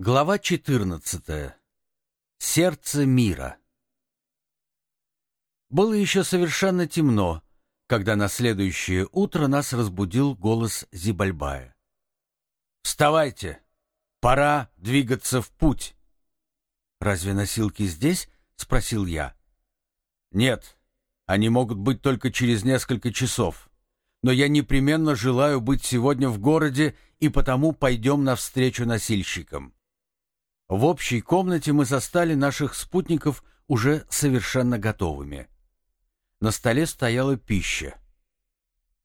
Глава 14. Сердце мира. Было еще совершенно темно, когда на следующее утро нас разбудил голос Зибальбая. «Вставайте! Пора двигаться в путь!» «Разве носилки здесь?» — спросил я. «Нет, они могут быть только через несколько часов. Но я непременно желаю быть сегодня в городе, и потому пойдем навстречу носильщикам». В общей комнате мы застали наших спутников уже совершенно готовыми. На столе стояла пища.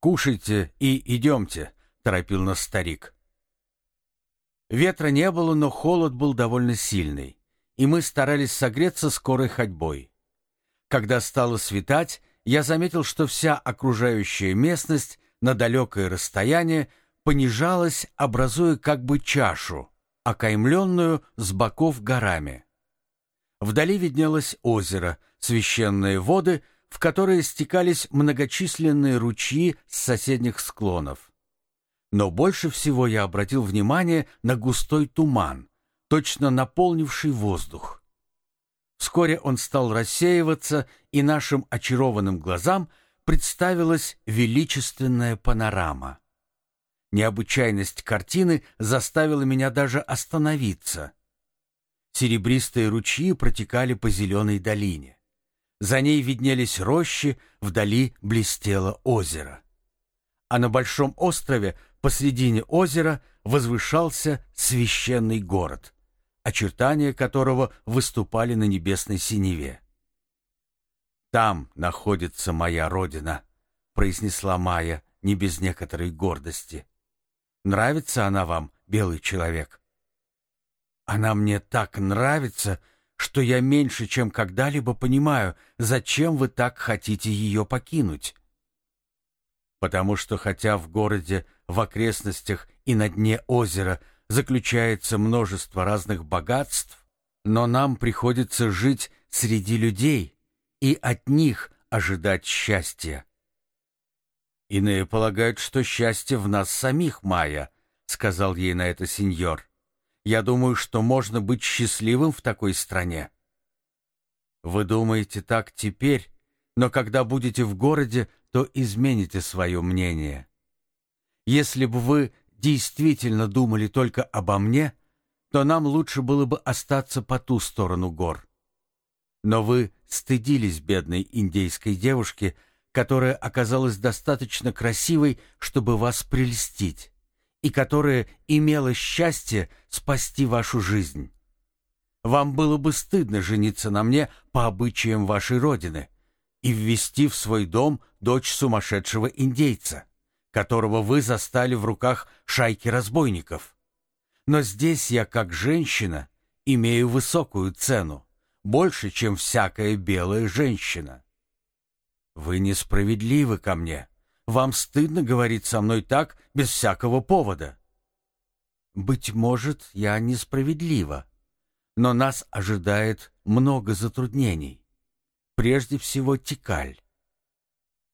«Кушайте и идемте», — торопил нас старик. Ветра не было, но холод был довольно сильный, и мы старались согреться скорой ходьбой. Когда стало светать, я заметил, что вся окружающая местность на далекое расстояние понижалась, образуя как бы чашу — окаймленную с боков горами. Вдали виднелось озеро, священные воды, в которые стекались многочисленные ручьи с соседних склонов. Но больше всего я обратил внимание на густой туман, точно наполнивший воздух. Вскоре он стал рассеиваться, и нашим очарованным глазам представилась величественная панорама. Необычайность картины заставила меня даже остановиться. Серебристые ручьи протекали по зеленой долине. За ней виднелись рощи, вдали блестело озеро. А на большом острове посредине озера возвышался священный город, очертания которого выступали на небесной синеве. «Там находится моя родина», — произнесла Майя не без некоторой гордости. Нравится она вам, белый человек? Она мне так нравится, что я меньше, чем когда-либо понимаю, зачем вы так хотите ее покинуть. Потому что хотя в городе, в окрестностях и на дне озера заключается множество разных богатств, но нам приходится жить среди людей и от них ожидать счастья. «Иные полагают, что счастье в нас самих, Майя», — сказал ей на это сеньор. «Я думаю, что можно быть счастливым в такой стране». «Вы думаете так теперь, но когда будете в городе, то измените свое мнение. Если бы вы действительно думали только обо мне, то нам лучше было бы остаться по ту сторону гор. Но вы стыдились бедной индейской девушки, — которая оказалась достаточно красивой, чтобы вас прельстить, и которая имела счастье спасти вашу жизнь. Вам было бы стыдно жениться на мне по обычаям вашей родины и ввести в свой дом дочь сумасшедшего индейца, которого вы застали в руках шайки разбойников. Но здесь я, как женщина, имею высокую цену, больше, чем всякая белая женщина. «Вы несправедливы ко мне. Вам стыдно говорить со мной так, без всякого повода». «Быть может, я несправедлива, но нас ожидает много затруднений. Прежде всего, Тикаль».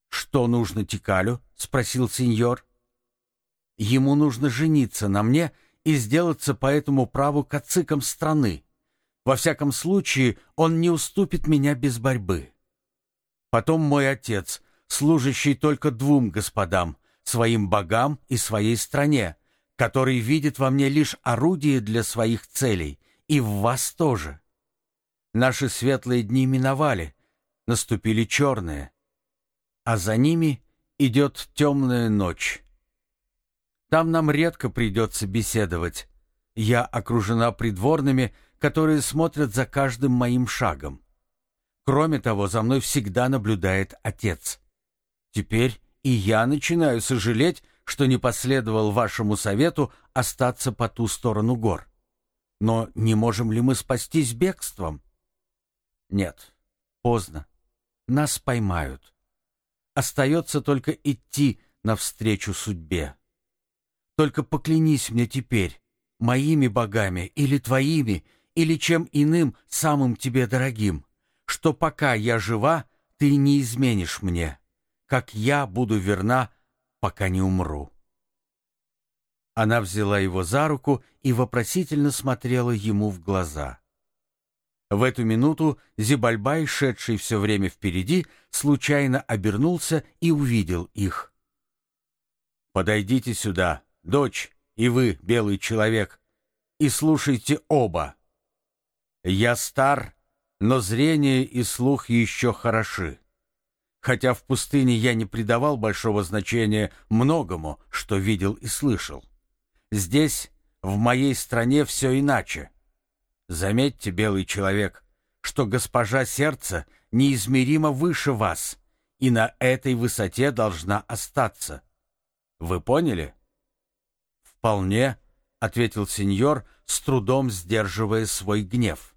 «Что нужно Тикалю?» — спросил сеньор. «Ему нужно жениться на мне и сделаться по этому праву кациком страны. Во всяком случае, он не уступит меня без борьбы». Потом мой отец, служащий только двум господам, своим богам и своей стране, который видит во мне лишь орудие для своих целей, и в вас тоже. Наши светлые дни миновали, наступили черные, а за ними идет темная ночь. Там нам редко придется беседовать. Я окружена придворными, которые смотрят за каждым моим шагом. Кроме того, за мной всегда наблюдает отец. Теперь и я начинаю сожалеть, что не последовал вашему совету остаться по ту сторону гор. Но не можем ли мы спастись бегством? Нет, поздно. Нас поймают. Остается только идти навстречу судьбе. Только поклянись мне теперь, моими богами или твоими, или чем иным самым тебе дорогим, что пока я жива, ты не изменишь мне, как я буду верна, пока не умру. Она взяла его за руку и вопросительно смотрела ему в глаза. В эту минуту Зибальбай, шедший все время впереди, случайно обернулся и увидел их. «Подойдите сюда, дочь, и вы, белый человек, и слушайте оба. Я стар, но зрение и слух еще хороши. Хотя в пустыне я не придавал большого значения многому, что видел и слышал. Здесь, в моей стране, все иначе. Заметьте, белый человек, что госпожа сердца неизмеримо выше вас и на этой высоте должна остаться. Вы поняли? Вполне, ответил сеньор, с трудом сдерживая свой гнев.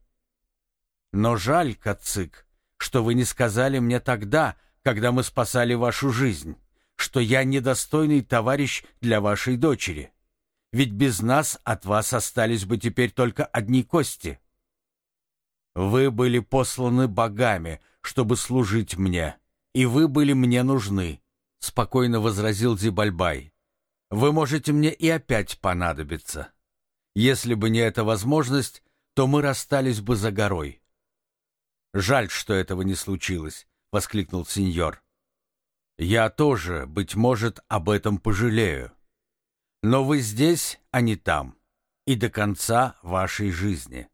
Но жаль, Кацик, что вы не сказали мне тогда, когда мы спасали вашу жизнь, что я недостойный товарищ для вашей дочери. Ведь без нас от вас остались бы теперь только одни кости. Вы были посланы богами, чтобы служить мне, и вы были мне нужны, спокойно возразил Зибальбай. Вы можете мне и опять понадобиться. Если бы не эта возможность, то мы расстались бы за горой. Жаль, что этого не случилось, воскликнул сеньор. Я тоже, быть может, об этом пожалею. Но вы здесь, а не там, и до конца вашей жизни.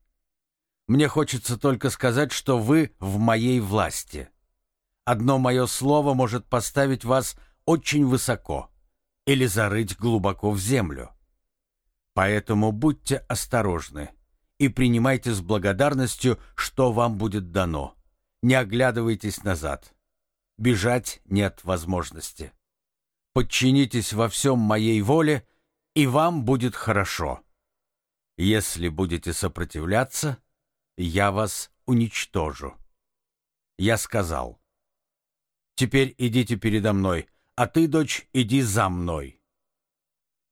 Мне хочется только сказать, что вы в моей власти. Одно мое слово может поставить вас очень высоко или зарыть глубоко в землю. Поэтому будьте осторожны и принимайте с благодарностью, что вам будет дано. Не оглядывайтесь назад. Бежать нет возможности. Подчинитесь во всем моей воле — и вам будет хорошо. Если будете сопротивляться, я вас уничтожу. Я сказал. Теперь идите передо мной, а ты, дочь, иди за мной.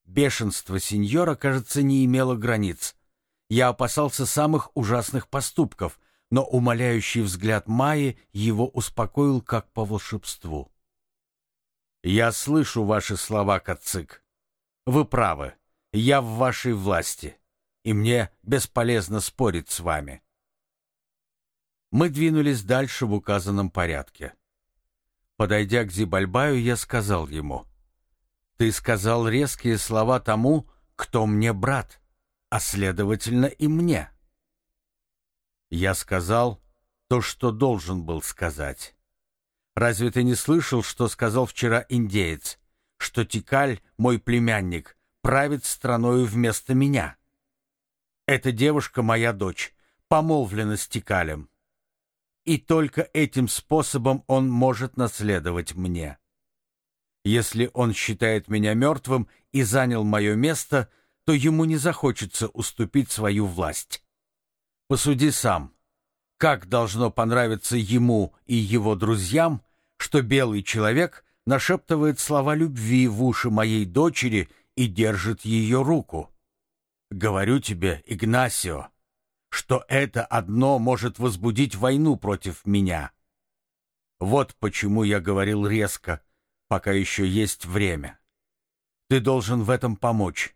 Бешенство сеньора, кажется, не имело границ. Я опасался самых ужасных поступков, но умоляющий взгляд Майи его успокоил как по волшебству. «Я слышу ваши слова, Кацик. Вы правы. Я в вашей власти, и мне бесполезно спорить с вами. Мы двинулись дальше в указанном порядке. Подойдя к Зибальбаю, я сказал ему, «Ты сказал резкие слова тому, кто мне брат, а следовательно и мне». Я сказал то, что должен был сказать. Разве ты не слышал, что сказал вчера индеец? что Тикаль, мой племянник, правит страною вместо меня. Эта девушка моя дочь, помолвлена с Тикалем. И только этим способом он может наследовать мне. Если он считает меня мертвым и занял мое место, то ему не захочется уступить свою власть. Посуди сам, как должно понравиться ему и его друзьям, что белый человек нашептывает слова любви в уши моей дочери и держит ее руку. Говорю тебе, Игнасио, что это одно может возбудить войну против меня. Вот почему я говорил резко, пока еще есть время. Ты должен в этом помочь,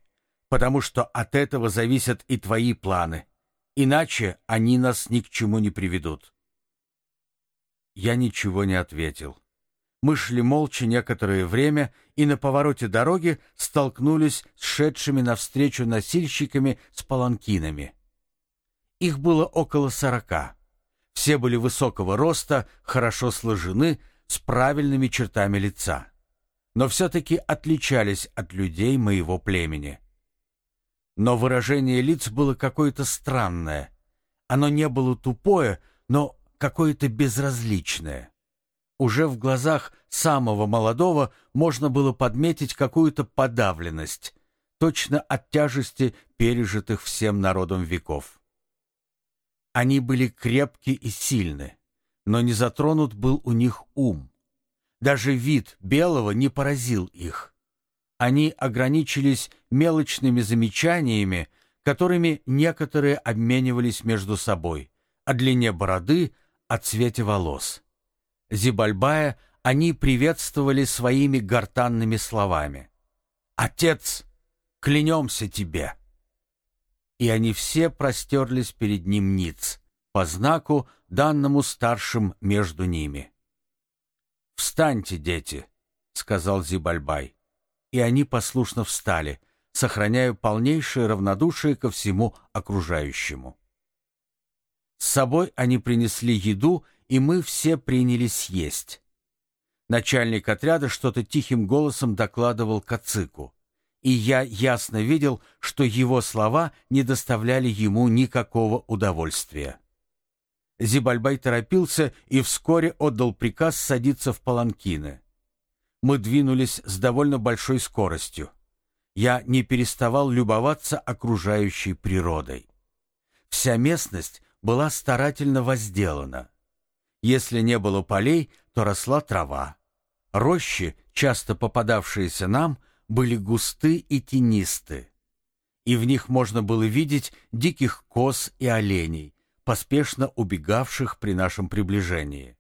потому что от этого зависят и твои планы, иначе они нас ни к чему не приведут. Я ничего не ответил. Мы шли молча некоторое время и на повороте дороги столкнулись с шедшими навстречу носильщиками с паланкинами. Их было около сорока. Все были высокого роста, хорошо сложены, с правильными чертами лица. Но все-таки отличались от людей моего племени. Но выражение лиц было какое-то странное. Оно не было тупое, но какое-то безразличное. Уже в глазах самого молодого можно было подметить какую-то подавленность, точно от тяжести пережитых всем народом веков. Они были крепки и сильны, но не затронут был у них ум. Даже вид белого не поразил их. Они ограничились мелочными замечаниями, которыми некоторые обменивались между собой, о длине бороды, о цвете волос. Зибальбая они приветствовали своими гортанными словами. «Отец! клянемся тебе!» И они все простерлись перед ним ниц, по знаку, данному старшим между ними. «Встаньте, дети!» — сказал Зибальбай. И они послушно встали, сохраняя полнейшее равнодушие ко всему окружающему. С собой они принесли еду, и мы все принялись есть. Начальник отряда что-то тихим голосом докладывал Кацику, и я ясно видел, что его слова не доставляли ему никакого удовольствия. Зибальбай торопился и вскоре отдал приказ садиться в паланкины. Мы двинулись с довольно большой скоростью. Я не переставал любоваться окружающей природой. Вся местность была старательно возделана. Если не было полей, то росла трава. Рощи, часто попадавшиеся нам, были густы и тенисты, и в них можно было видеть диких коз и оленей, поспешно убегавших при нашем приближении.